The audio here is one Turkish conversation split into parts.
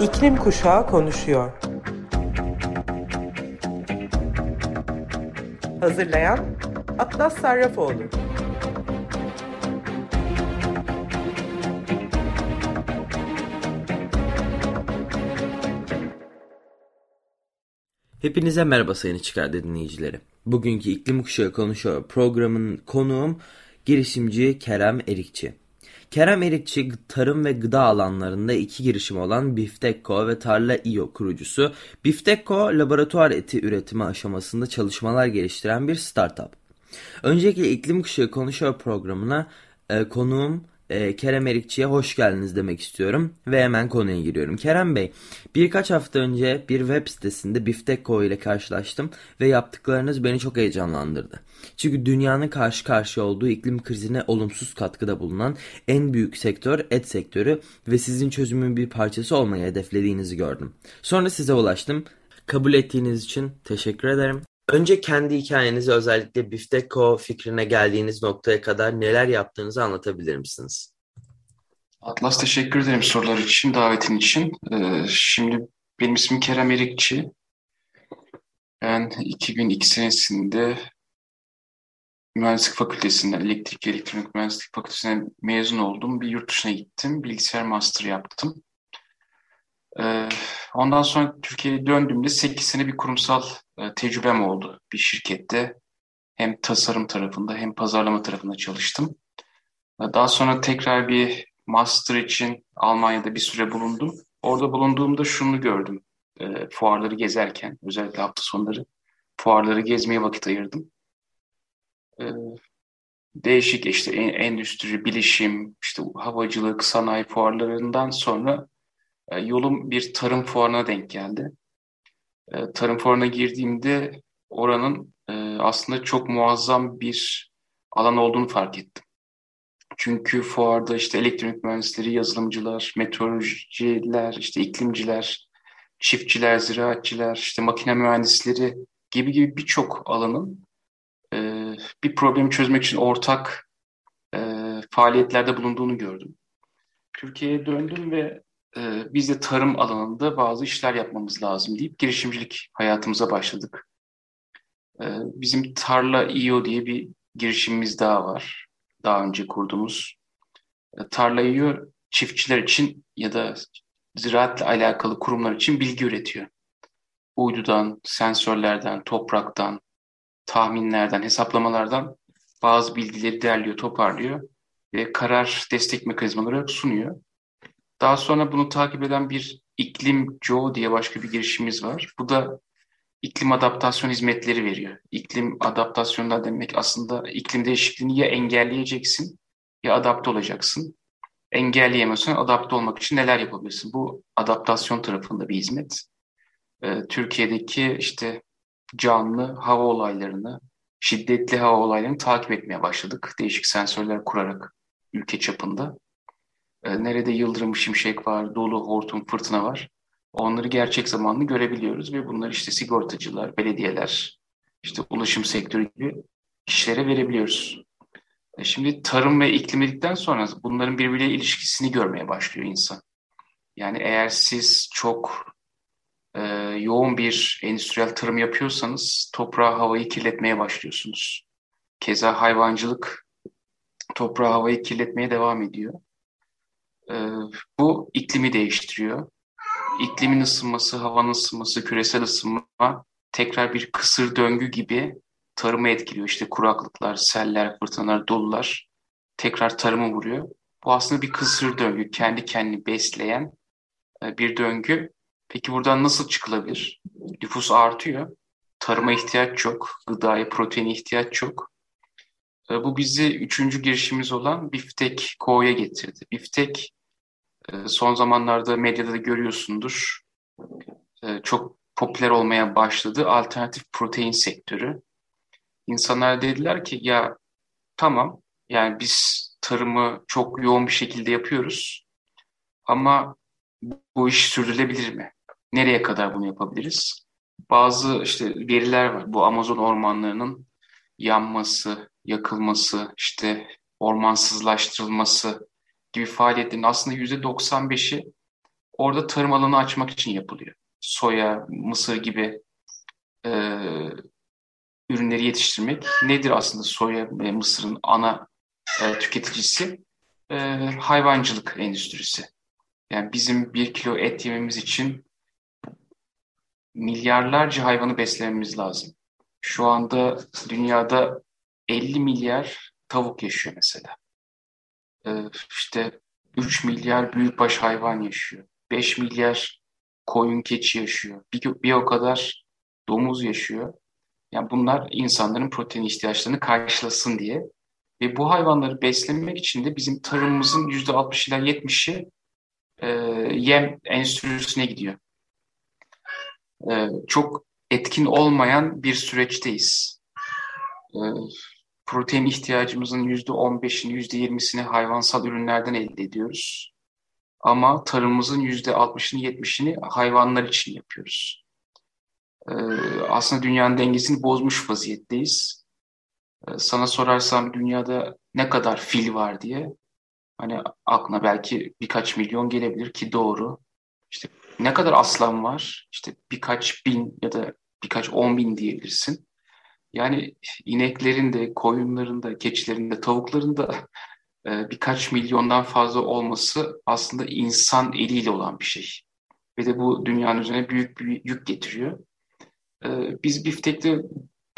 İklim Kuşağı konuşuyor. Hazırlayan Atlas Sarrafoğlu. Hepinize merhaba sayın çıkar dinleyicileri. Bugünkü İklim Kuşağı konuşuyor programın konuğum girişimci Kerem Erikçi. Kerem Erikçi tarım ve gıda alanlarında iki girişim olan Biftekko ve Tarla İO kurucusu. Biftekko laboratuvar eti üretimi aşamasında çalışmalar geliştiren bir startup. Öncelikle iklim kuşağı konuşuyor programına e, konuğum e, Kerem Erikçi'ye hoş geldiniz demek istiyorum ve hemen konuya giriyorum. Kerem Bey, birkaç hafta önce bir web sitesinde Biftekko ile karşılaştım ve yaptıklarınız beni çok heyecanlandırdı. Çünkü dünyanın karşı karşıya olduğu iklim krizine olumsuz katkıda bulunan en büyük sektör et sektörü ve sizin çözümün bir parçası olmayı hedeflediğinizi gördüm. Sonra size ulaştım. Kabul ettiğiniz için teşekkür ederim. Önce kendi hikayenizi özellikle Bifteko fikrine geldiğiniz noktaya kadar neler yaptığınızı anlatabilir misiniz? Atlas teşekkür ederim sorular için, davetin için. Ee, şimdi benim ismim Kerem Erikçi. Ben 2002 senesinde Mühendislik Fakültesinden, Elektrik Elektronik Mühendislik Fakültesinden mezun oldum. Bir yurt dışına gittim. Bilgisayar master yaptım. Ee, ondan sonra Türkiye'ye döndüğümde 8 sene bir kurumsal e, tecrübem oldu. Bir şirkette hem tasarım tarafında hem pazarlama tarafında çalıştım. Daha sonra tekrar bir master için Almanya'da bir süre bulundum. Orada bulunduğumda şunu gördüm. E, fuarları gezerken, özellikle hafta sonları fuarları gezmeye vakit ayırdım. E, değişik işte endüstri, bilişim, işte havacılık, sanayi fuarlarından sonra e, yolum bir tarım fuarına denk geldi. E, tarım fuarına girdiğimde oranın e, aslında çok muazzam bir alan olduğunu fark ettim. Çünkü fuarda işte elektronik mühendisleri, yazılımcılar, meteorolojiler, işte iklimciler, çiftçiler, ziraatçiler, işte makine mühendisleri gibi gibi birçok alanın bir problemi çözmek için ortak faaliyetlerde bulunduğunu gördüm. Türkiye'ye döndüm ve e, biz de tarım alanında bazı işler yapmamız lazım deyip girişimcilik hayatımıza başladık. E, bizim Tarla İO diye bir girişimimiz daha var. Daha önce kurduğumuz. E, Tarla İO çiftçiler için ya da ziraatle alakalı kurumlar için bilgi üretiyor. Uydudan, sensörlerden, topraktan, tahminlerden, hesaplamalardan bazı bilgileri derliyor, toparlıyor ve karar destek mekanizmaları sunuyor. Daha sonra bunu takip eden bir iklim Joe diye başka bir girişimimiz var. Bu da iklim adaptasyon hizmetleri veriyor. İklim adaptasyonda demek aslında iklim değişikliğini ya engelleyeceksin ya adapte olacaksın. Engelleyemiyorsan adapte olmak için neler yapabilirsin? Bu adaptasyon tarafında bir hizmet. Ee, Türkiye'deki işte canlı hava olaylarını, şiddetli hava olaylarını takip etmeye başladık. Değişik sensörler kurarak ülke çapında. E, nerede yıldırım, şimşek var, dolu, hortum, fırtına var. Onları gerçek zamanlı görebiliyoruz ve bunları işte sigortacılar, belediyeler, işte ulaşım sektörü gibi kişilere verebiliyoruz. E, şimdi tarım ve iklim dedikten sonra bunların birbiriyle ilişkisini görmeye başlıyor insan. Yani eğer siz çok e, yoğun bir endüstriyel tarım yapıyorsanız toprağı havayı kirletmeye başlıyorsunuz. Keza hayvancılık toprağı havayı kirletmeye devam ediyor. E, bu iklimi değiştiriyor. İklimin ısınması, havanın ısınması, küresel ısınma tekrar bir kısır döngü gibi tarımı etkiliyor. İşte kuraklıklar, seller, fırtınalar, dolular tekrar tarımı vuruyor. Bu aslında bir kısır döngü, kendi kendini besleyen e, bir döngü. Peki buradan nasıl çıkılabilir? Nüfus artıyor, tarıma ihtiyaç çok, gıdaya, proteine ihtiyaç çok. Bu bizi üçüncü girişimimiz olan Biftek Ko'ya getirdi. Biftek e, son zamanlarda medyada da görüyorsundur. E, çok popüler olmaya başladı alternatif protein sektörü. İnsanlar dediler ki ya tamam yani biz tarımı çok yoğun bir şekilde yapıyoruz ama bu iş sürdürülebilir mi? Nereye kadar bunu yapabiliriz? Bazı işte veriler var. Bu Amazon ormanlarının yanması, yakılması, işte ormansızlaştırılması gibi faaliyetlerin aslında yüzde 95'i orada tarım alanı açmak için yapılıyor. Soya, mısır gibi e, ürünleri yetiştirmek. Nedir aslında soya ve mısırın ana e, tüketicisi? E, hayvancılık endüstrisi. Yani bizim bir kilo et yememiz için milyarlarca hayvanı beslememiz lazım. Şu anda dünyada 50 milyar tavuk yaşıyor mesela. Ee, işte 3 milyar büyükbaş hayvan yaşıyor. 5 milyar koyun keçi yaşıyor. Bir, bir o kadar domuz yaşıyor. Yani bunlar insanların protein ihtiyaçlarını karşılasın diye. Ve bu hayvanları beslemek için de bizim tarımımızın %60 ila 70'i e, yem endüstrisine gidiyor. E, çok etkin olmayan bir süreçteyiz. E, protein ihtiyacımızın %15'ini, %20'sini hayvansal ürünlerden elde ediyoruz. Ama tarımımızın %60'ını, 70'ini hayvanlar için yapıyoruz. E, aslında dünyanın dengesini bozmuş vaziyetteyiz. E, sana sorarsam dünyada ne kadar fil var diye Hani aklına belki birkaç milyon gelebilir ki doğru. İşte ne kadar aslan var? İşte birkaç bin ya da birkaç on bin diyebilirsin. Yani ineklerin de, koyunların da, keçilerin de, tavukların da e, birkaç milyondan fazla olması aslında insan eliyle olan bir şey. Ve de bu dünyanın üzerine büyük bir yük getiriyor. E, biz Biftek'te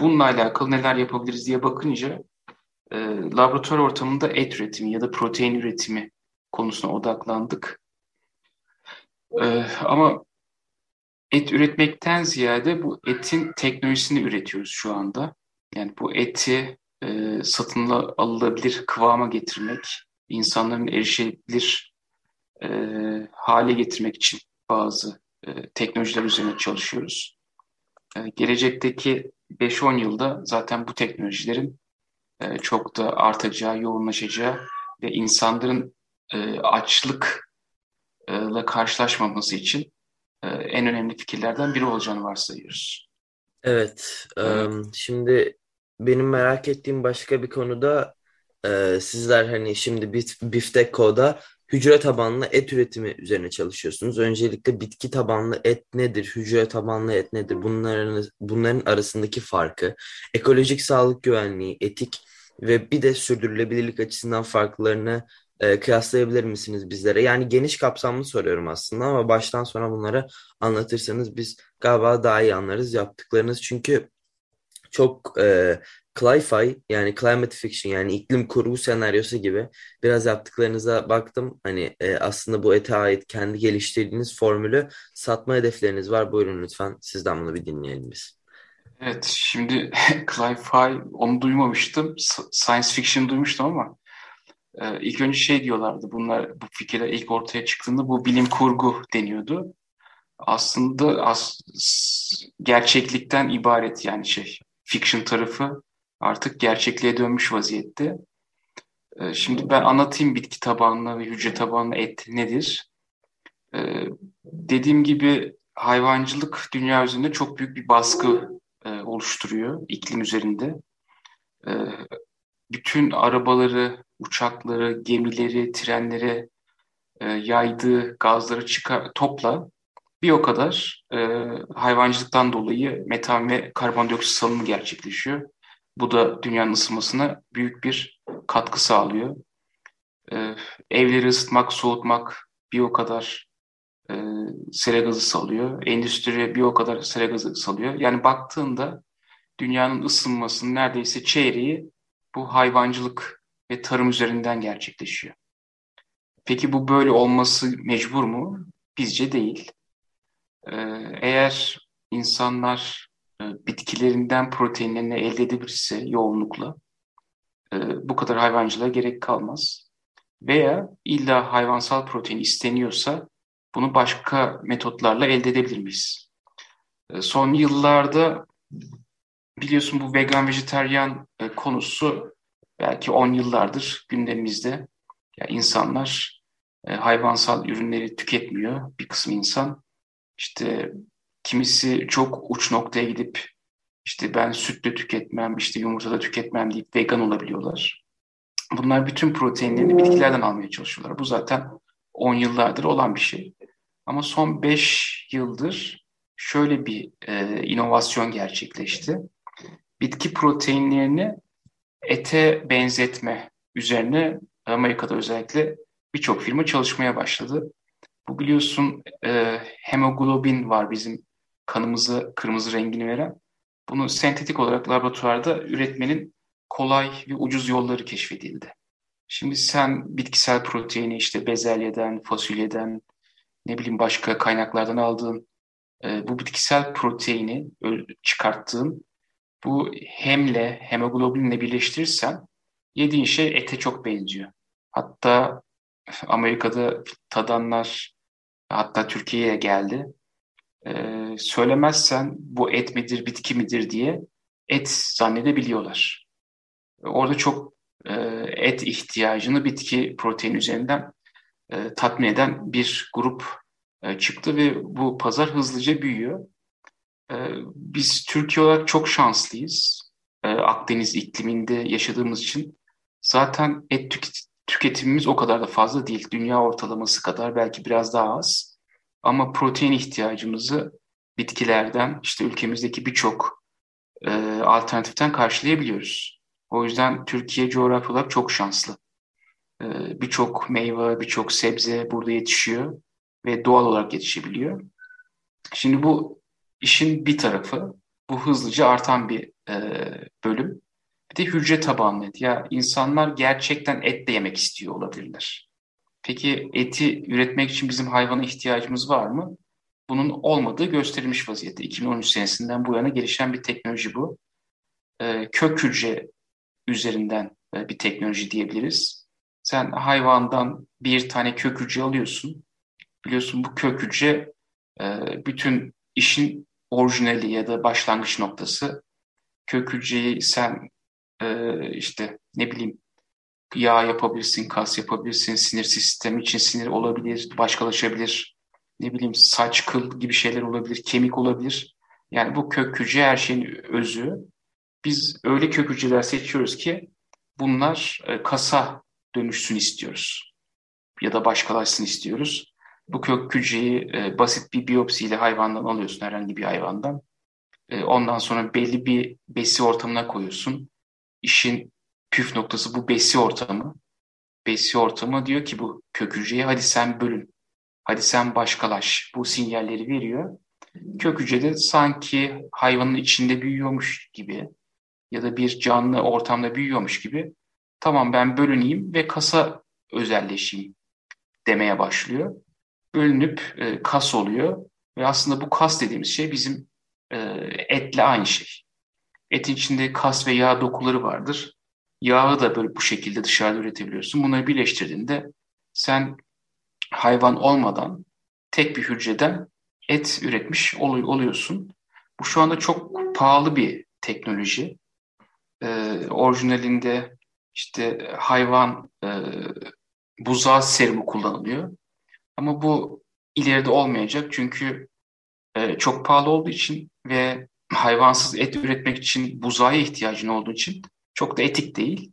bununla alakalı neler yapabiliriz diye bakınca e, laboratuvar ortamında et üretimi ya da protein üretimi konusuna odaklandık. Ama et üretmekten ziyade bu etin teknolojisini üretiyoruz şu anda. Yani bu eti e, satın alınabilir kıvama getirmek, insanların erişebilir e, hale getirmek için bazı e, teknolojiler üzerine çalışıyoruz. E, gelecekteki 5-10 yılda zaten bu teknolojilerin e, çok da artacağı, yoğunlaşacağı ve insanların e, açlıkla karşılaşmaması için en önemli fikirlerden biri olacağını varsayıyoruz. Evet, evet. şimdi benim merak ettiğim başka bir konuda sizler hani şimdi Biftek Co'da hücre tabanlı et üretimi üzerine çalışıyorsunuz. Öncelikle bitki tabanlı et nedir, hücre tabanlı et nedir? Bunların bunların arasındaki farkı, ekolojik sağlık güvenliği, etik ve bir de sürdürülebilirlik açısından farklarını e, kıyaslayabilir misiniz bizlere? Yani geniş kapsamlı soruyorum aslında ama baştan sona bunları anlatırsanız biz galiba daha iyi anlarız yaptıklarınız. Çünkü çok e, cli yani climate fiction yani iklim kurgu senaryosu gibi biraz yaptıklarınıza baktım. Hani e, aslında bu ete ait kendi geliştirdiğiniz formülü satma hedefleriniz var. Buyurun lütfen sizden bunu bir dinleyelim biz. Evet, şimdi Clive Fay onu duymamıştım. Science fiction duymuştum ama e, ilk önce şey diyorlardı. Bunlar bu fikirler ilk ortaya çıktığında bu bilim kurgu deniyordu. Aslında as, gerçeklikten ibaret yani şey fiction tarafı artık gerçekliğe dönmüş vaziyette. E, şimdi ben anlatayım bitki tabanlı ve hücre tabanlı et nedir? E, dediğim gibi hayvancılık dünya üzerinde çok büyük bir baskı e, oluşturuyor iklim üzerinde. E, bütün arabaları, uçakları, gemileri, trenlere e, yaydığı gazları çıkar, topla bir o kadar e, hayvancılıktan dolayı metan ve karbondioksit salımı gerçekleşiyor. Bu da dünyanın ısınmasına büyük bir katkı sağlıyor. E, evleri ısıtmak, soğutmak bir o kadar e, sera gazı salıyor. Endüstriye bir o kadar sera gazı salıyor. Yani baktığında dünyanın ısınmasının neredeyse çeyreği bu hayvancılık ve tarım üzerinden gerçekleşiyor. Peki bu böyle olması mecbur mu? Bizce değil. Ee, eğer insanlar e, bitkilerinden proteinlerini elde edebilirse yoğunlukla e, bu kadar hayvancılığa gerek kalmaz. Veya illa hayvansal protein isteniyorsa bunu başka metotlarla elde edebilir miyiz? Ee, son yıllarda biliyorsun bu vegan vejeteryan e, konusu belki 10 yıllardır gündemimizde. Yani insanlar e, hayvansal ürünleri tüketmiyor bir kısım insan. İşte kimisi çok uç noktaya gidip işte ben sütle tüketmem, işte yumurtada tüketmem deyip vegan olabiliyorlar. Bunlar bütün proteinlerini bitkilerden almaya çalışıyorlar. Bu zaten 10 yıllardır olan bir şey. Ama son 5 yıldır şöyle bir e, inovasyon gerçekleşti. Bitki proteinlerini ete benzetme üzerine Amerika'da özellikle birçok firma çalışmaya başladı. Bu biliyorsun e, hemoglobin var bizim kanımızı kırmızı rengini veren. Bunu sentetik olarak laboratuvarda üretmenin kolay ve ucuz yolları keşfedildi. Şimdi sen bitkisel proteini işte bezelyeden, fasulyeden, ne bileyim başka kaynaklardan aldığın e, bu bitkisel proteini çıkarttığın bu hemle, hemoglobinle birleştirirsen yediğin şey ete çok benziyor. Hatta Amerika'da tadanlar hatta Türkiye'ye geldi. Ee, söylemezsen bu et midir, bitki midir diye et zannedebiliyorlar. Orada çok e, et ihtiyacını bitki protein üzerinden e, tatmin eden bir grup e, çıktı ve bu pazar hızlıca büyüyor. E, biz Türkiye olarak çok şanslıyız. E, Akdeniz ikliminde yaşadığımız için. Zaten et tüketimimiz o kadar da fazla değil. Dünya ortalaması kadar belki biraz daha az. Ama protein ihtiyacımızı bitkilerden, işte ülkemizdeki birçok e, alternatiften karşılayabiliyoruz. O yüzden Türkiye coğrafi olarak çok şanslı. E, birçok meyve, birçok sebze burada yetişiyor ve doğal olarak yetişebiliyor. Şimdi bu işin bir tarafı, bu hızlıca artan bir e, bölüm. Bir de hücre tabanlı et. Ya insanlar gerçekten et de yemek istiyor olabilirler. Peki eti üretmek için bizim hayvana ihtiyacımız var mı? Bunun olmadığı gösterilmiş vaziyette. 2013 senesinden bu yana gelişen bir teknoloji bu. Ee, kök hücre üzerinden e, bir teknoloji diyebiliriz. Sen hayvandan bir tane kök hücre alıyorsun. Biliyorsun bu kök hücre e, bütün işin orijinali ya da başlangıç noktası. Kök sen e, işte ne bileyim yağ yapabilirsin, kas yapabilirsin, sinir sistemi için sinir olabilir, başkalaşabilir, ne bileyim saç, kıl gibi şeyler olabilir, kemik olabilir. Yani bu kök hücre her şeyin özü. Biz öyle kök hücreler seçiyoruz ki bunlar e, kasa dönüşsün istiyoruz. Ya da başkalaşsın istiyoruz. Bu kök hücreyi e, basit bir biyopsiyle hayvandan alıyorsun, herhangi bir hayvandan. E, ondan sonra belli bir besi ortamına koyuyorsun işin püf noktası bu besi ortamı. Besi ortamı diyor ki bu kök hücreye hadi sen bölün. Hadi sen başkalaş. Bu sinyalleri veriyor. Kök hücrede sanki hayvanın içinde büyüyormuş gibi ya da bir canlı ortamda büyüyormuş gibi tamam ben bölüneyim ve kasa özelleşeyim demeye başlıyor. Bölünüp e, kas oluyor ve aslında bu kas dediğimiz şey bizim e, etle aynı şey. Etin içinde kas ve yağ dokuları vardır. Yağı da böyle bu şekilde dışarıda üretebiliyorsun. Bunları birleştirdiğinde sen hayvan olmadan tek bir hücreden et üretmiş oluyorsun. Bu şu anda çok pahalı bir teknoloji. Ee, orijinalinde işte hayvan e, buzağı serumu kullanılıyor. Ama bu ileride olmayacak çünkü e, çok pahalı olduğu için ve hayvansız et üretmek için buzağa ihtiyacın olduğu için çok da etik değil.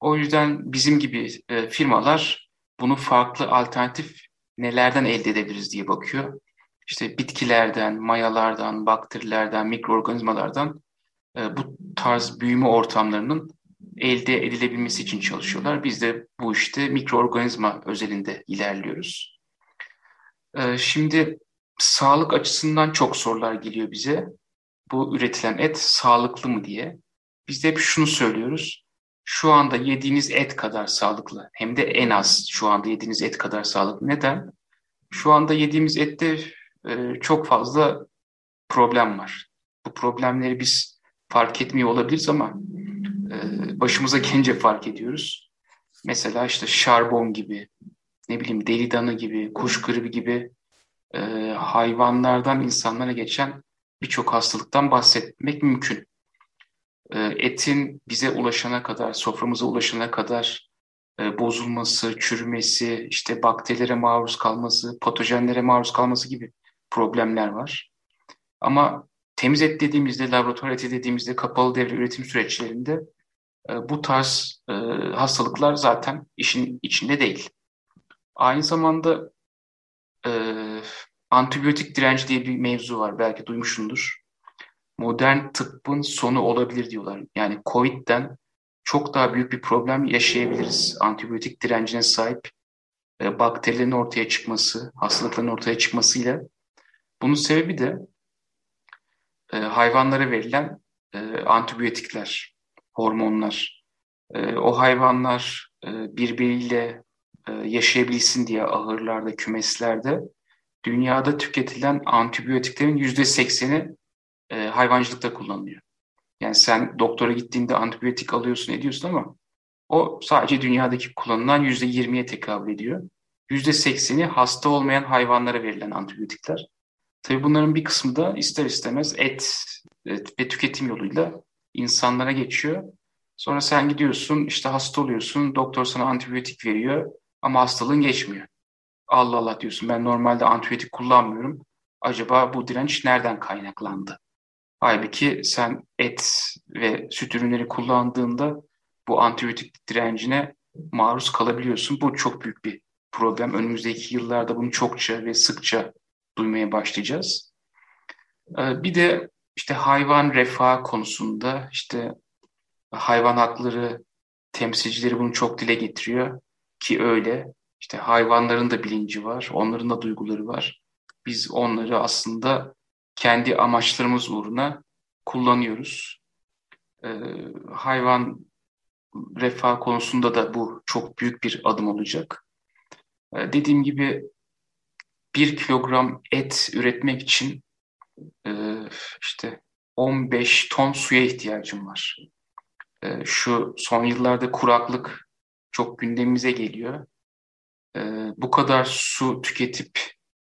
O yüzden bizim gibi e, firmalar bunu farklı alternatif nelerden elde edebiliriz diye bakıyor. İşte bitkilerden, mayalardan, bakterilerden, mikroorganizmalardan e, bu tarz büyüme ortamlarının elde edilebilmesi için çalışıyorlar. Biz de bu işte mikroorganizma özelinde ilerliyoruz. E, şimdi sağlık açısından çok sorular geliyor bize bu üretilen et sağlıklı mı diye. Biz de hep şunu söylüyoruz. Şu anda yediğiniz et kadar sağlıklı. Hem de en az şu anda yediğiniz et kadar sağlıklı. Neden? Şu anda yediğimiz ette e, çok fazla problem var. Bu problemleri biz fark etmiyor olabiliriz ama e, başımıza gelince fark ediyoruz. Mesela işte şarbon gibi, ne bileyim deli danı gibi, kuş gribi gibi e, hayvanlardan insanlara geçen birçok hastalıktan bahsetmek mümkün. Ee, etin bize ulaşana kadar, soframıza ulaşana kadar e, bozulması, çürümesi, işte bakterilere maruz kalması, patojenlere maruz kalması gibi problemler var. Ama temiz et dediğimizde, laboratuvar eti dediğimizde kapalı devre üretim süreçlerinde e, bu tarz e, hastalıklar zaten işin içinde değil. Aynı zamanda e, antibiyotik direnci diye bir mevzu var. Belki duymuşsundur. Modern tıbbın sonu olabilir diyorlar. Yani COVID'den çok daha büyük bir problem yaşayabiliriz. Antibiyotik direncine sahip e, bakterilerin ortaya çıkması, hastalıkların ortaya çıkmasıyla. Bunun sebebi de e, hayvanlara verilen e, antibiyotikler, hormonlar. E, o hayvanlar e, birbiriyle yaşayabilsin diye ahırlarda, kümeslerde dünyada tüketilen antibiyotiklerin yüzde sekseni e, hayvancılıkta kullanılıyor. Yani sen doktora gittiğinde antibiyotik alıyorsun ediyorsun ama o sadece dünyadaki kullanılan yüzde yirmiye tekabül ediyor. Yüzde sekseni hasta olmayan hayvanlara verilen antibiyotikler. Tabii bunların bir kısmı da ister istemez et ve tüketim yoluyla insanlara geçiyor. Sonra sen gidiyorsun işte hasta oluyorsun doktor sana antibiyotik veriyor ama hastalığın geçmiyor. Allah Allah diyorsun ben normalde antibiyotik kullanmıyorum. Acaba bu direnç nereden kaynaklandı? Halbuki sen et ve süt ürünleri kullandığında bu antibiyotik direncine maruz kalabiliyorsun. Bu çok büyük bir problem. Önümüzdeki yıllarda bunu çokça ve sıkça duymaya başlayacağız. Ee, bir de işte hayvan refah konusunda işte hayvan hakları temsilcileri bunu çok dile getiriyor ki öyle. İşte hayvanların da bilinci var, onların da duyguları var. Biz onları aslında kendi amaçlarımız uğruna kullanıyoruz. Ee, hayvan refah konusunda da bu çok büyük bir adım olacak. Ee, dediğim gibi bir kilogram et üretmek için e, işte 15 ton suya ihtiyacım var. E, şu son yıllarda kuraklık çok gündemimize geliyor. E, bu kadar su tüketip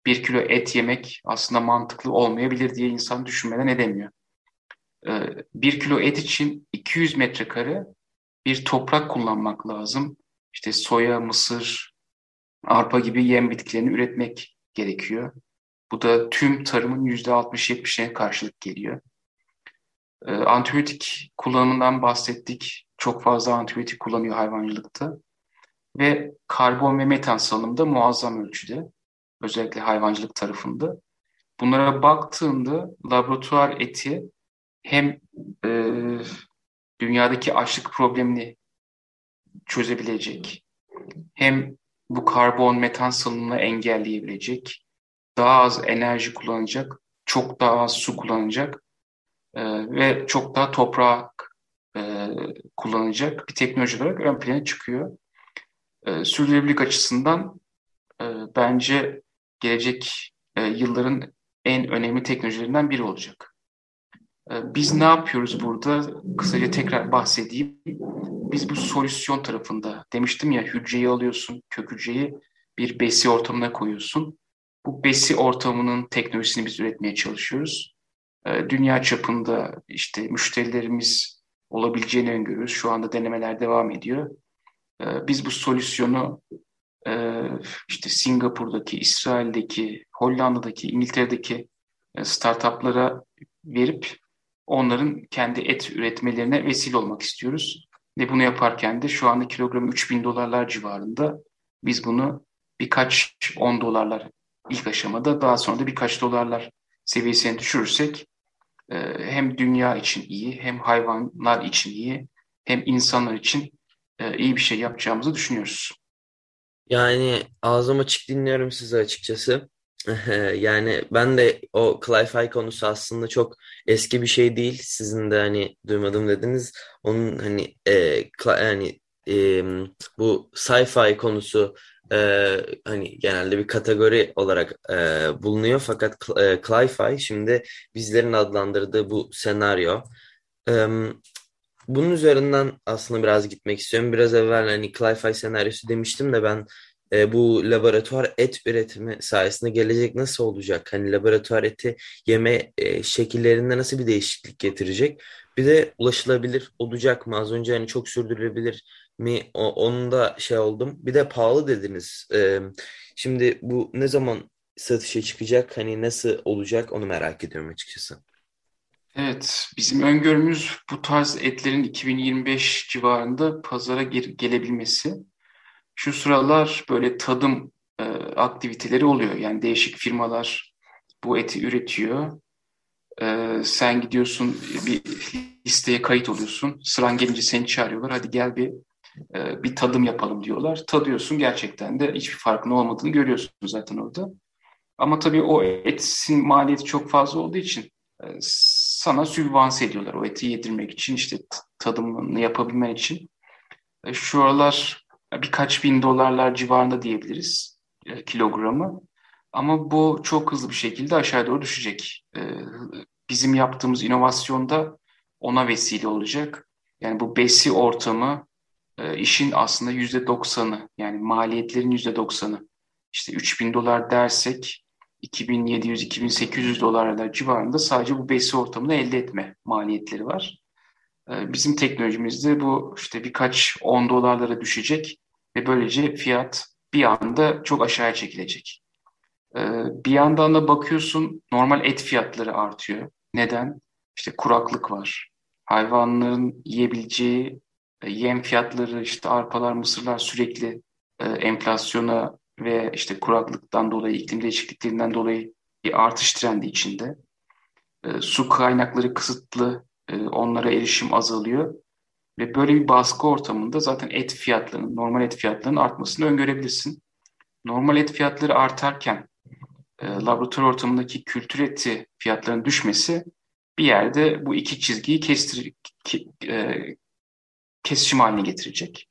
bir kilo et yemek aslında mantıklı olmayabilir diye insan düşünmeden edemiyor. E, bir kilo et için 200 metrekare bir toprak kullanmak lazım. İşte soya, mısır, arpa gibi yem bitkilerini üretmek gerekiyor. Bu da tüm tarımın %60-70'ine karşılık geliyor. Ee, antibiyotik kullanımından bahsettik. Çok fazla antibiyotik kullanıyor hayvancılıkta. Ve karbon ve metan salınımı da muazzam ölçüde. Özellikle hayvancılık tarafında. Bunlara baktığında laboratuvar eti hem e, dünyadaki açlık problemini çözebilecek, hem bu karbon metan salınımını engelleyebilecek, daha az enerji kullanacak, çok daha az su kullanacak e, ve çok daha toprak e, kullanacak bir teknoloji olarak ön plana çıkıyor. E, sürdürülebilirlik açısından e, bence gelecek e, yılların en önemli teknolojilerinden biri olacak. E, biz ne yapıyoruz burada? Kısaca tekrar bahsedeyim. Biz bu solüsyon tarafında demiştim ya hücreyi alıyorsun, kök hücreyi bir besi ortamına koyuyorsun. Bu besi ortamının teknolojisini biz üretmeye çalışıyoruz. Ee, dünya çapında işte müşterilerimiz olabileceğini öngörüyoruz. Şu anda denemeler devam ediyor. Ee, biz bu solüsyonu e, işte Singapur'daki, İsrail'deki, Hollanda'daki, İngiltere'deki e, startuplara verip onların kendi et üretmelerine vesile olmak istiyoruz. Ve bunu yaparken de şu anda kilogram 3000 dolarlar civarında biz bunu birkaç 10 dolarlar ilk aşamada daha sonra da birkaç dolarlar seviyesine düşürürsek hem dünya için iyi hem hayvanlar için iyi hem insanlar için e, iyi bir şey yapacağımızı düşünüyoruz. Yani ağzım açık dinliyorum sizi açıkçası. Yani ben de o Cli-Fi konusu aslında çok eski bir şey değil. Sizin de hani duymadım dediniz. Onun hani e, yani e, bu sci-fi konusu e, hani genelde bir kategori olarak e, bulunuyor. Fakat e, Cli-Fi şimdi bizlerin adlandırdığı bu senaryo. E, bunun üzerinden aslında biraz gitmek istiyorum. Biraz evvel hani Cli-Fi senaryosu demiştim de ben e, bu laboratuvar et üretimi sayesinde gelecek nasıl olacak? Hani laboratuvar eti yeme e, şekillerinde nasıl bir değişiklik getirecek? Bir de ulaşılabilir olacak mı? Az önce hani çok sürdürülebilir mi? O, şey oldum. Bir de pahalı dediniz. E, şimdi bu ne zaman satışa çıkacak? Hani nasıl olacak? Onu merak ediyorum açıkçası. Evet, bizim öngörümüz bu tarz etlerin 2025 civarında pazara gelebilmesi. Şu sıralar böyle tadım e, aktiviteleri oluyor. Yani değişik firmalar bu eti üretiyor. E, sen gidiyorsun bir listeye kayıt oluyorsun. Sıran gelince seni çağırıyorlar. Hadi gel bir e, bir tadım yapalım diyorlar. Tadıyorsun gerçekten de hiçbir farkın olmadığını görüyorsun zaten orada. Ama tabii o etin maliyeti çok fazla olduğu için e, sana sübvanse ediyorlar o eti yedirmek için işte tadımını yapabilmen için. E, şu aralar birkaç bin dolarlar civarında diyebiliriz kilogramı. Ama bu çok hızlı bir şekilde aşağı doğru düşecek. Bizim yaptığımız inovasyonda ona vesile olacak. Yani bu besi ortamı işin aslında yüzde doksanı yani maliyetlerin yüzde doksanı. İşte 3000 dolar dersek 2700-2800 dolarlar civarında sadece bu besi ortamını elde etme maliyetleri var. Ee, bizim teknolojimizde bu işte birkaç 10 dolarlara düşecek ve böylece fiyat bir anda çok aşağıya çekilecek. Ee, bir yandan da bakıyorsun normal et fiyatları artıyor. Neden? İşte kuraklık var. Hayvanların yiyebileceği e, yem fiyatları, işte arpalar, mısırlar sürekli e, enflasyona ve işte kuraklıktan dolayı, iklim değişikliklerinden dolayı bir artış trendi içinde. E, su kaynakları kısıtlı, e, onlara erişim azalıyor. Ve böyle bir baskı ortamında zaten et fiyatlarının, normal et fiyatlarının artmasını öngörebilirsin. Normal et fiyatları artarken e, laboratuvar ortamındaki kültür eti fiyatlarının düşmesi bir yerde bu iki çizgiyi kestir, ke, e, kesişim haline getirecek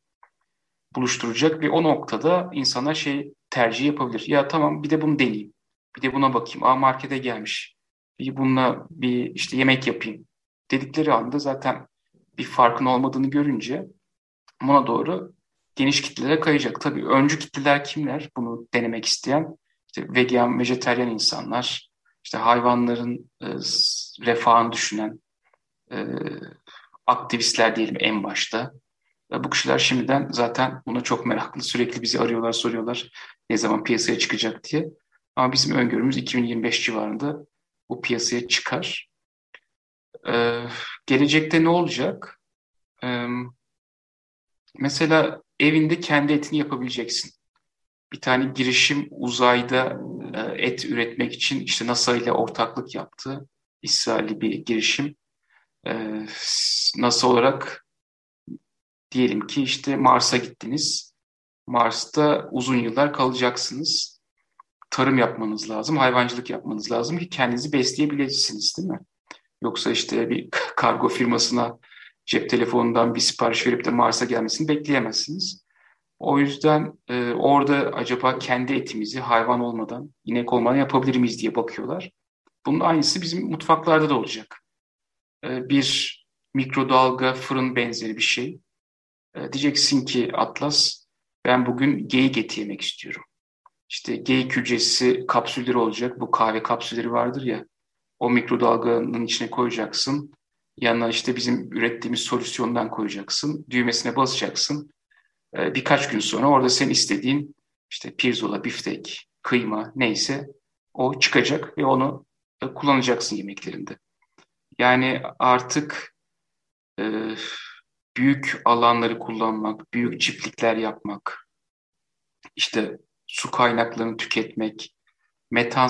buluşturacak ve o noktada insana şey tercih yapabilir. Ya tamam bir de bunu deneyeyim. Bir de buna bakayım. Aa markete gelmiş. Bir bununla bir işte yemek yapayım dedikleri anda zaten bir farkın olmadığını görünce buna doğru geniş kitlelere kayacak. Tabii öncü kitleler kimler? Bunu denemek isteyen işte vegan, vejeteryan insanlar, işte hayvanların e, refahını düşünen e, aktivistler diyelim en başta. Bu kişiler şimdiden zaten buna çok meraklı. Sürekli bizi arıyorlar, soruyorlar ne zaman piyasaya çıkacak diye. Ama bizim öngörümüz 2025 civarında bu piyasaya çıkar. Ee, gelecekte ne olacak? Ee, mesela evinde kendi etini yapabileceksin. Bir tane girişim uzayda e, et üretmek için işte NASA ile ortaklık yaptı. İsrailli bir girişim. Ee, NASA olarak Diyelim ki işte Mars'a gittiniz. Mars'ta uzun yıllar kalacaksınız. Tarım yapmanız lazım, hayvancılık yapmanız lazım ki kendinizi besleyebilirsiniz değil mi? Yoksa işte bir kargo firmasına cep telefonundan bir sipariş verip de Mars'a gelmesini bekleyemezsiniz. O yüzden e, orada acaba kendi etimizi hayvan olmadan, inek olmadan yapabilir miyiz diye bakıyorlar. Bunun aynısı bizim mutfaklarda da olacak. E, bir mikrodalga fırın benzeri bir şey. E, diyeceksin ki Atlas ben bugün geyik eti yemek istiyorum. İşte geyik hücresi kapsülleri olacak. Bu kahve kapsülleri vardır ya. O mikrodalganın içine koyacaksın. Yanına işte bizim ürettiğimiz solüsyondan koyacaksın. Düğmesine basacaksın. E, birkaç gün sonra orada senin istediğin işte pirzola, biftek, kıyma neyse o çıkacak ve onu kullanacaksın yemeklerinde. Yani artık e, büyük alanları kullanmak, büyük çiftlikler yapmak, işte su kaynaklarını tüketmek, metan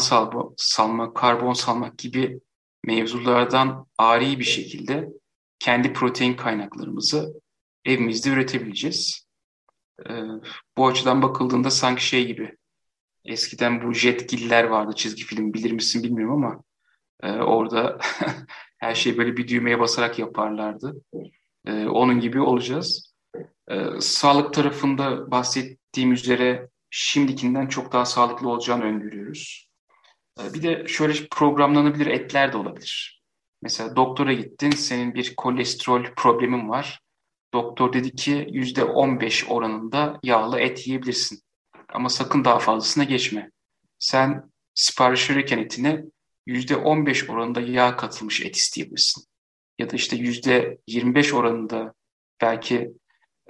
salmak, karbon salmak gibi mevzulardan ari bir şekilde kendi protein kaynaklarımızı evimizde üretebileceğiz. Ee, bu açıdan bakıldığında sanki şey gibi, eskiden bu jetgiller vardı çizgi film bilir misin bilmiyorum ama e, orada her şeyi böyle bir düğmeye basarak yaparlardı. E, onun gibi olacağız. E, sağlık tarafında bahsettiğim üzere şimdikinden çok daha sağlıklı olacağını öngörüyoruz. E, bir de şöyle programlanabilir etler de olabilir. Mesela doktora gittin, senin bir kolesterol problemin var. Doktor dedi ki yüzde 15 oranında yağlı et yiyebilirsin. Ama sakın daha fazlasına geçme. Sen sipariş verirken yüzde %15 oranında yağ katılmış et isteyebilirsin ya da işte yüzde 25 oranında belki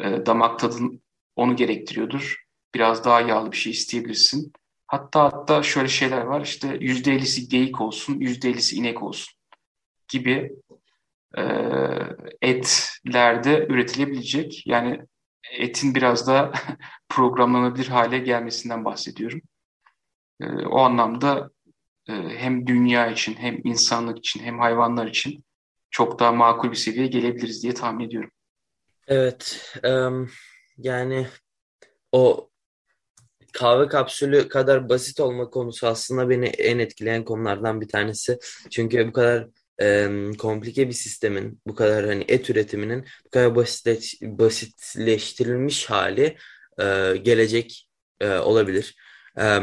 e, damak tadın onu gerektiriyordur. Biraz daha yağlı bir şey isteyebilirsin. Hatta hatta şöyle şeyler var işte yüzde 50'si geyik olsun, yüzde 50'si inek olsun gibi e, etlerde üretilebilecek yani etin biraz da programlanabilir hale gelmesinden bahsediyorum. E, o anlamda hem dünya için hem insanlık için hem hayvanlar için çok daha makul bir seviyeye gelebiliriz diye tahmin ediyorum. Evet, yani o kahve kapsülü kadar basit olma konusu aslında beni en etkileyen konulardan bir tanesi. Çünkü bu kadar e, komplike bir sistemin, bu kadar hani et üretiminin bu kadar basitleş, basitleştirilmiş hali e, gelecek e, olabilir. E,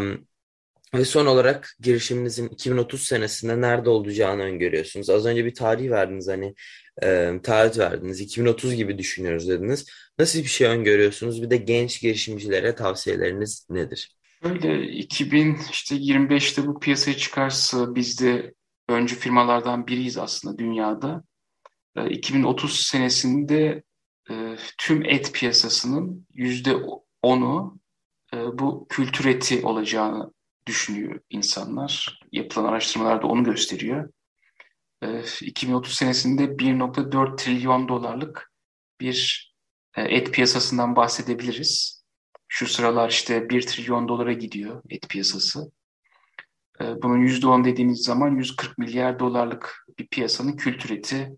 ve son olarak girişiminizin 2030 senesinde nerede olacağını öngörüyorsunuz. Az önce bir tarih verdiniz hani e, tarih verdiniz. 2030 gibi düşünüyoruz dediniz. Nasıl bir şey öngörüyorsunuz? Bir de genç girişimcilere tavsiyeleriniz nedir? Böyle 2025'te bu piyasaya çıkarsa biz de öncü firmalardan biriyiz aslında dünyada. 2030 e, senesinde tüm et piyasasının yüzde onu e, bu kültür eti olacağını düşünüyor insanlar. Yapılan araştırmalar da onu gösteriyor. 2030 senesinde 1.4 trilyon dolarlık bir et piyasasından bahsedebiliriz. Şu sıralar işte 1 trilyon dolara gidiyor et piyasası. Ee, bunun %10 dediğimiz zaman 140 milyar dolarlık bir piyasanın kültür eti,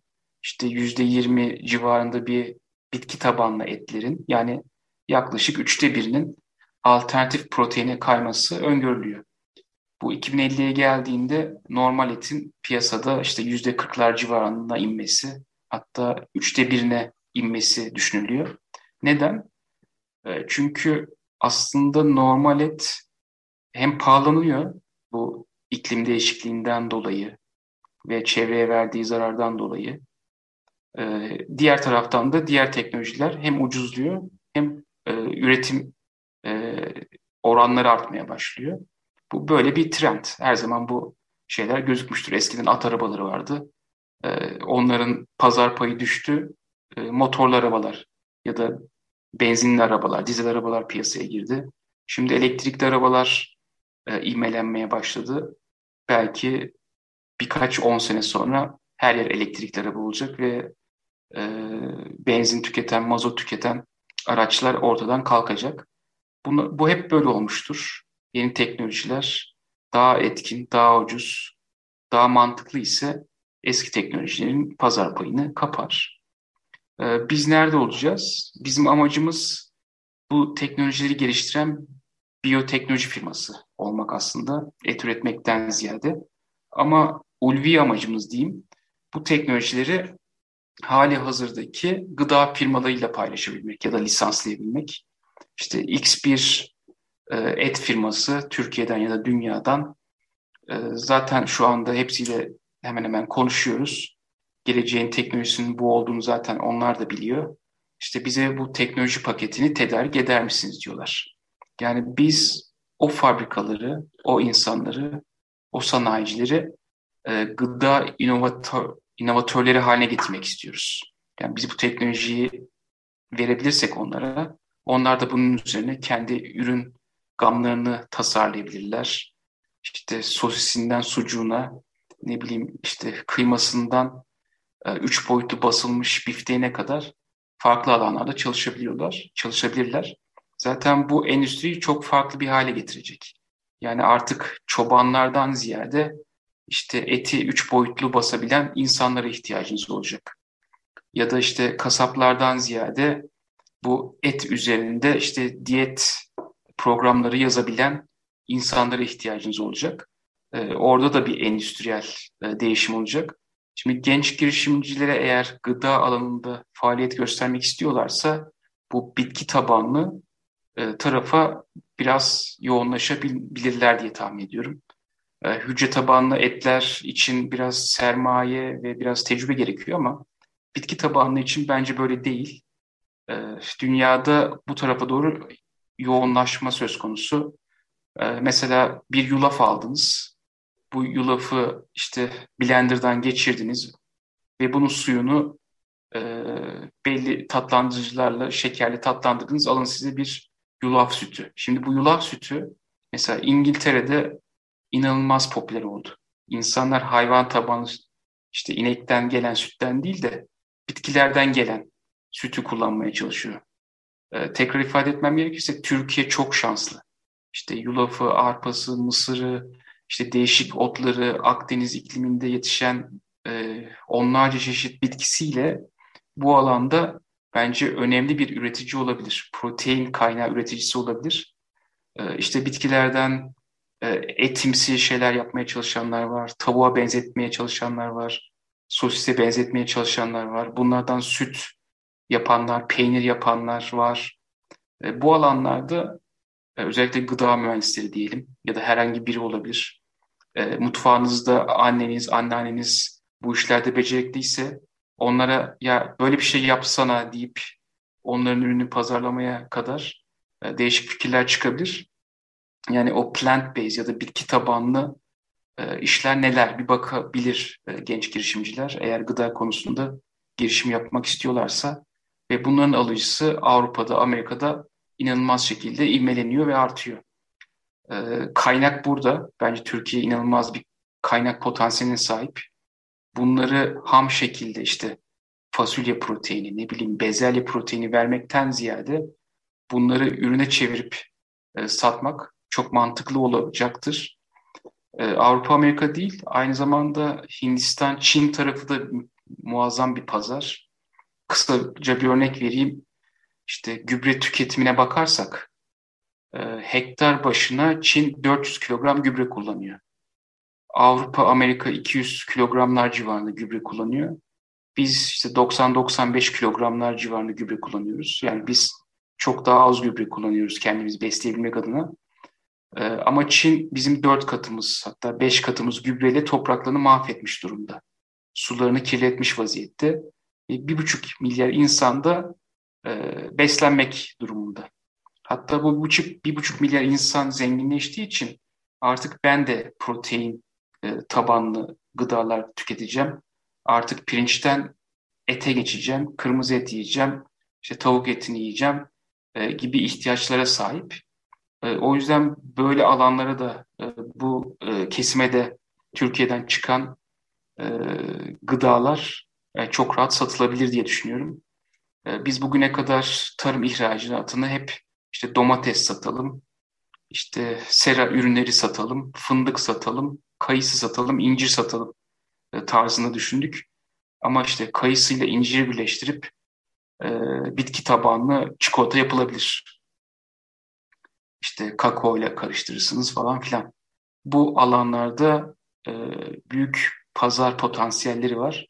işte %20 civarında bir bitki tabanlı etlerin yani yaklaşık üçte birinin alternatif proteine kayması öngörülüyor. Bu 2050'ye geldiğinde normal etin piyasada işte yüzde 40'lar civarında inmesi hatta üçte birine inmesi düşünülüyor. Neden? Ee, çünkü aslında normal et hem pahalanıyor bu iklim değişikliğinden dolayı ve çevreye verdiği zarardan dolayı. Ee, diğer taraftan da diğer teknolojiler hem ucuzluyor hem e, üretim oranları artmaya başlıyor. Bu böyle bir trend. Her zaman bu şeyler gözükmüştür. Eskiden at arabaları vardı. Ee, onların pazar payı düştü. Ee, motorlu arabalar ya da benzinli arabalar, dizel arabalar piyasaya girdi. Şimdi elektrikli arabalar e, ivmelenmeye başladı. Belki birkaç on sene sonra her yer elektrikli araba olacak ve e, benzin tüketen, mazot tüketen araçlar ortadan kalkacak. Bunu, bu hep böyle olmuştur. Yeni teknolojiler daha etkin, daha ucuz, daha mantıklı ise eski teknolojilerin pazar payını kapar. Ee, biz nerede olacağız? Bizim amacımız bu teknolojileri geliştiren biyoteknoloji firması olmak aslında et üretmekten ziyade. Ama ulvi amacımız diyeyim bu teknolojileri hali hazırdaki gıda firmalarıyla paylaşabilmek ya da lisanslayabilmek. İşte X bir e, et firması Türkiye'den ya da dünyadan e, zaten şu anda hepsiyle hemen hemen konuşuyoruz. Geleceğin teknolojisinin bu olduğunu zaten onlar da biliyor. İşte bize bu teknoloji paketini tedarik eder misiniz diyorlar. Yani biz o fabrikaları, o insanları, o sanayicileri e, gıda inovatör, inovatörleri haline getirmek istiyoruz. Yani biz bu teknolojiyi verebilirsek onlara, onlar da bunun üzerine kendi ürün gamlarını tasarlayabilirler. İşte sosisinden sucuğuna, ne bileyim işte kıymasından e, üç boyutlu basılmış bifteğine kadar farklı alanlarda çalışabiliyorlar, çalışabilirler. Zaten bu endüstriyi çok farklı bir hale getirecek. Yani artık çobanlardan ziyade işte eti üç boyutlu basabilen insanlara ihtiyacınız olacak. Ya da işte kasaplardan ziyade bu et üzerinde işte diyet programları yazabilen insanlara ihtiyacınız olacak. Ee, orada da bir endüstriyel e, değişim olacak. Şimdi genç girişimcilere eğer gıda alanında faaliyet göstermek istiyorlarsa bu bitki tabanlı e, tarafa biraz yoğunlaşabilirler diye tahmin ediyorum. E, hücre tabanlı etler için biraz sermaye ve biraz tecrübe gerekiyor ama bitki tabanlı için bence böyle değil. E, dünyada bu tarafa doğru yoğunlaşma söz konusu. Mesela bir yulaf aldınız. Bu yulafı işte blenderdan geçirdiniz ve bunun suyunu belli tatlandırıcılarla şekerli tatlandırdınız. Alın size bir yulaf sütü. Şimdi bu yulaf sütü mesela İngiltere'de inanılmaz popüler oldu. İnsanlar hayvan tabanlı işte inekten gelen sütten değil de bitkilerden gelen sütü kullanmaya çalışıyor. Ee, tekrar ifade etmem gerekirse Türkiye çok şanslı. İşte yulafı, arpası, mısırı, işte değişik otları, Akdeniz ikliminde yetişen e, onlarca çeşit bitkisiyle bu alanda bence önemli bir üretici olabilir. Protein kaynağı üreticisi olabilir. E, işte bitkilerden e, etimsi şeyler yapmaya çalışanlar var. Tavuğa benzetmeye çalışanlar var. Sosise benzetmeye çalışanlar var. Bunlardan süt yapanlar, peynir yapanlar var. E, bu alanlarda e, özellikle gıda mühendisleri diyelim ya da herhangi biri olabilir. E, mutfağınızda anneniz, anneanneniz bu işlerde becerikliyse onlara ya böyle bir şey yapsana deyip onların ürünü pazarlamaya kadar e, değişik fikirler çıkabilir. Yani o plant based ya da bitki tabanlı e, işler neler bir bakabilir e, genç girişimciler eğer gıda konusunda girişim yapmak istiyorlarsa ve bunların alıcısı Avrupa'da, Amerika'da inanılmaz şekilde ivmeleniyor ve artıyor. E, kaynak burada. Bence Türkiye inanılmaz bir kaynak potansiyeline sahip. Bunları ham şekilde işte fasulye proteini, ne bileyim bezelye proteini vermekten ziyade bunları ürüne çevirip e, satmak çok mantıklı olacaktır. E, Avrupa Amerika değil, aynı zamanda Hindistan, Çin tarafı da muazzam bir pazar. Kısaca bir örnek vereyim. İşte gübre tüketimine bakarsak e, hektar başına Çin 400 kilogram gübre kullanıyor. Avrupa, Amerika 200 kilogramlar civarında gübre kullanıyor. Biz işte 90-95 kilogramlar civarında gübre kullanıyoruz. Yani biz çok daha az gübre kullanıyoruz kendimizi besleyebilmek adına. Ee, ama Çin bizim dört katımız hatta beş katımız gübreyle topraklarını mahvetmiş durumda. Sularını kirletmiş vaziyette. E, bir buçuk milyar insan da e, beslenmek durumunda. Hatta bu buçuk, bir buçuk milyar insan zenginleştiği için artık ben de protein e, tabanlı gıdalar tüketeceğim. Artık pirinçten ete geçeceğim, kırmızı et yiyeceğim, işte tavuk etini yiyeceğim e, gibi ihtiyaçlara sahip. E, o yüzden böyle alanlara da e, bu e, kesime de Türkiye'den çıkan e, gıdalar çok rahat satılabilir diye düşünüyorum. E, biz bugüne kadar tarım ihracatını hep işte domates satalım, işte sera ürünleri satalım, fındık satalım, kayısı satalım, incir satalım e, tarzını düşündük. Ama işte kayısıyla inciri birleştirip e, bitki tabanlı çikolata yapılabilir. İşte kakao ile karıştırırsınız falan filan. Bu alanlarda e, büyük pazar potansiyelleri var.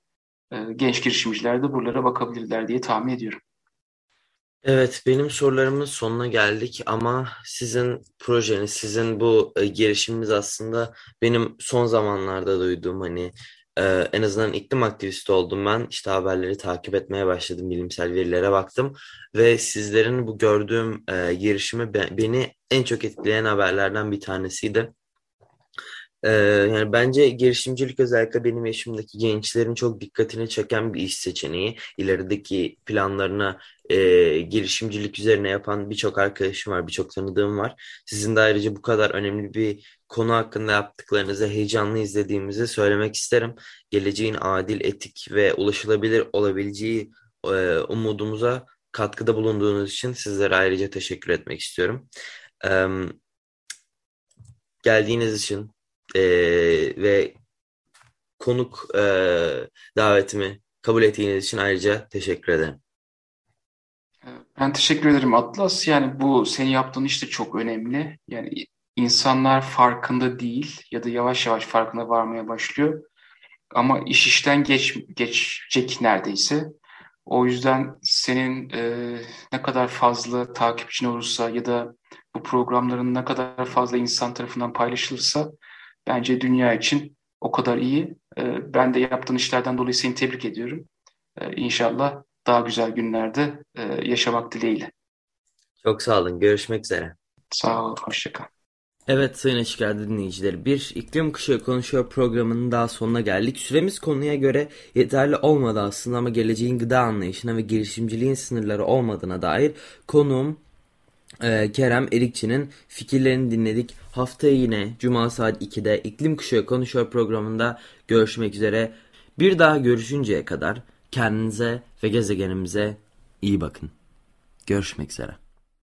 E, genç girişimciler de buralara bakabilirler diye tahmin ediyorum. Evet, benim sorularımın sonuna geldik ama sizin projeniz, sizin bu e, girişiminiz aslında benim son zamanlarda duyduğum hani e, en azından iklim aktivisti oldum ben. İşte haberleri takip etmeye başladım, bilimsel verilere baktım ve sizlerin bu gördüğüm e, girişimi be, beni en çok etkileyen haberlerden bir tanesiydi. Ee, yani bence girişimcilik özellikle benim yaşımdaki gençlerin çok dikkatini çeken bir iş seçeneği. İlerideki planlarına e, girişimcilik üzerine yapan birçok arkadaşım var, birçok tanıdığım var. Sizin de ayrıca bu kadar önemli bir konu hakkında yaptıklarınızı heyecanlı izlediğimizi söylemek isterim. Geleceğin adil, etik ve ulaşılabilir olabileceği e, umudumuza katkıda bulunduğunuz için sizlere ayrıca teşekkür etmek istiyorum. Ee, geldiğiniz için e, ve konuk e, davetimi kabul ettiğiniz için ayrıca teşekkür ederim. Ben teşekkür ederim Atlas. Yani bu senin yaptığın iş de çok önemli. Yani insanlar farkında değil ya da yavaş yavaş farkına varmaya başlıyor. Ama iş işten geç, geçecek neredeyse. O yüzden senin e, ne kadar fazla takipçin olursa ya da bu programların ne kadar fazla insan tarafından paylaşılırsa bence dünya için o kadar iyi. E, ben de yaptığın işlerden dolayı seni tebrik ediyorum. E, inşallah daha güzel günlerde e, yaşamak dileğiyle. Çok sağ olun. Görüşmek üzere. Sağ olun. Hoşçakal. Evet Sayın Açık Radyo dinleyicileri bir iklim kuşağı konuşuyor programının daha sonuna geldik. Süremiz konuya göre yeterli olmadı aslında ama geleceğin gıda anlayışına ve girişimciliğin sınırları olmadığına dair konuğum e, Kerem Erikçi'nin fikirlerini dinledik. Haftaya yine Cuma saat 2'de iklim kuşağı konuşuyor programında görüşmek üzere. Bir daha görüşünceye kadar kendinize ve gezegenimize iyi bakın. Görüşmek üzere.